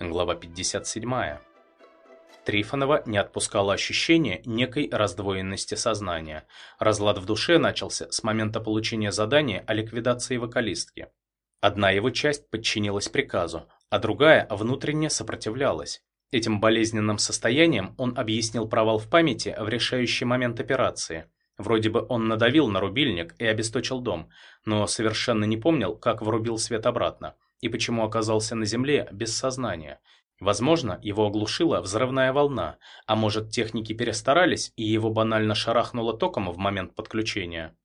Глава 57. Трифонова не отпускало ощущение некой раздвоенности сознания. Разлад в душе начался с момента получения задания о ликвидации вокалистки. Одна его часть подчинилась приказу, а другая внутренне сопротивлялась. Этим болезненным состоянием он объяснил провал в памяти в решающий момент операции. Вроде бы он надавил на рубильник и обесточил дом, но совершенно не помнил, как врубил свет обратно и почему оказался на земле без сознания. Возможно, его оглушила взрывная волна, а может техники перестарались и его банально шарахнуло током в момент подключения.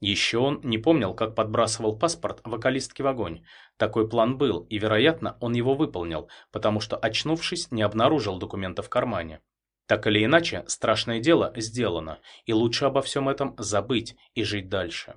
Еще он не помнил, как подбрасывал паспорт вокалистки в огонь. Такой план был, и, вероятно, он его выполнил, потому что, очнувшись, не обнаружил документа в кармане. Так или иначе, страшное дело сделано, и лучше обо всем этом забыть и жить дальше.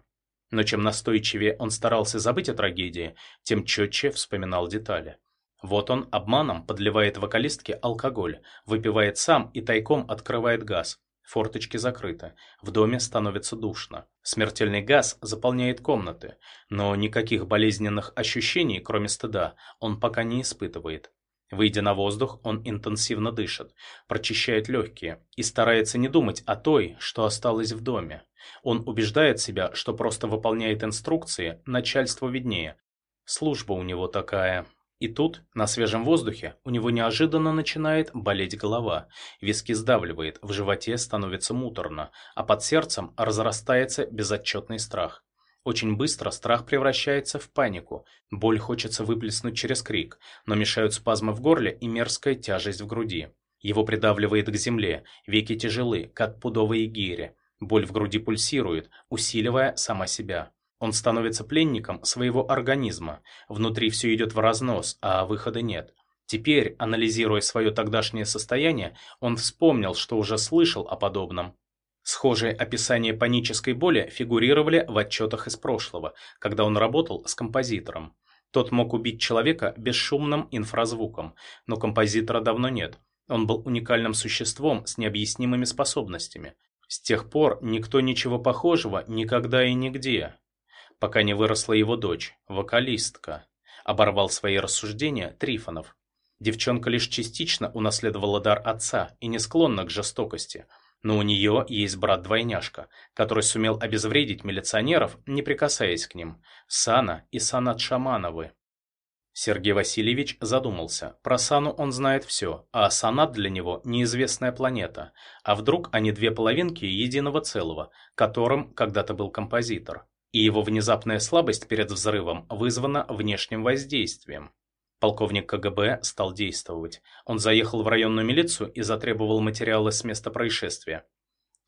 Но чем настойчивее он старался забыть о трагедии, тем четче вспоминал детали. Вот он обманом подливает вокалистке алкоголь, выпивает сам и тайком открывает газ. Форточки закрыты. В доме становится душно. Смертельный газ заполняет комнаты, но никаких болезненных ощущений, кроме стыда, он пока не испытывает. Выйдя на воздух, он интенсивно дышит, прочищает легкие и старается не думать о той, что осталось в доме. Он убеждает себя, что просто выполняет инструкции, начальство виднее. Служба у него такая. И тут, на свежем воздухе, у него неожиданно начинает болеть голова, виски сдавливает, в животе становится муторно, а под сердцем разрастается безотчетный страх. Очень быстро страх превращается в панику. Боль хочется выплеснуть через крик, но мешают спазмы в горле и мерзкая тяжесть в груди. Его придавливает к земле, веки тяжелы, как пудовые гири. Боль в груди пульсирует, усиливая сама себя. Он становится пленником своего организма. Внутри все идет в разнос, а выхода нет. Теперь, анализируя свое тогдашнее состояние, он вспомнил, что уже слышал о подобном. Схожие описания панической боли фигурировали в отчетах из прошлого, когда он работал с композитором. Тот мог убить человека бесшумным инфразвуком, но композитора давно нет. Он был уникальным существом с необъяснимыми способностями. С тех пор никто ничего похожего никогда и нигде. Пока не выросла его дочь, вокалистка. Оборвал свои рассуждения Трифонов. Девчонка лишь частично унаследовала дар отца и не склонна к жестокости – но у нее есть брат-двойняшка, который сумел обезвредить милиционеров, не прикасаясь к ним. Сана и Санат Шамановы. Сергей Васильевич задумался. Про Сану он знает все, а Санат для него неизвестная планета. А вдруг они две половинки единого целого, которым когда-то был композитор. И его внезапная слабость перед взрывом вызвана внешним воздействием. Полковник КГБ стал действовать. Он заехал в районную милицию и затребовал материалы с места происшествия.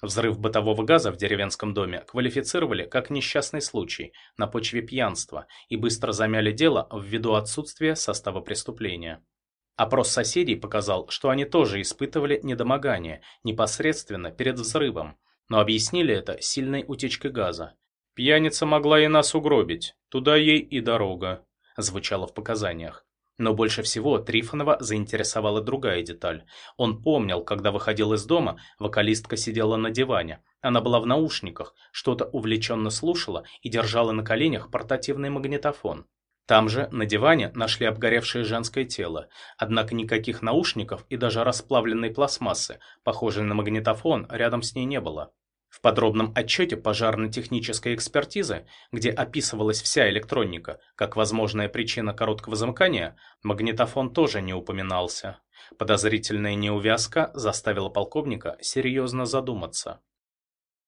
Взрыв бытового газа в деревенском доме квалифицировали как несчастный случай на почве пьянства и быстро замяли дело ввиду отсутствия состава преступления. Опрос соседей показал, что они тоже испытывали недомогание непосредственно перед взрывом, но объяснили это сильной утечкой газа. «Пьяница могла и нас угробить, туда ей и дорога», звучало в показаниях. Но больше всего Трифонова заинтересовала другая деталь. Он помнил, когда выходил из дома, вокалистка сидела на диване. Она была в наушниках, что-то увлеченно слушала и держала на коленях портативный магнитофон. Там же, на диване, нашли обгоревшее женское тело, однако никаких наушников и даже расплавленной пластмассы, похожей на магнитофон, рядом с ней не было. В подробном отчете пожарно-технической экспертизы, где описывалась вся электроника, как возможная причина короткого замыкания, магнитофон тоже не упоминался. Подозрительная неувязка заставила полковника серьезно задуматься.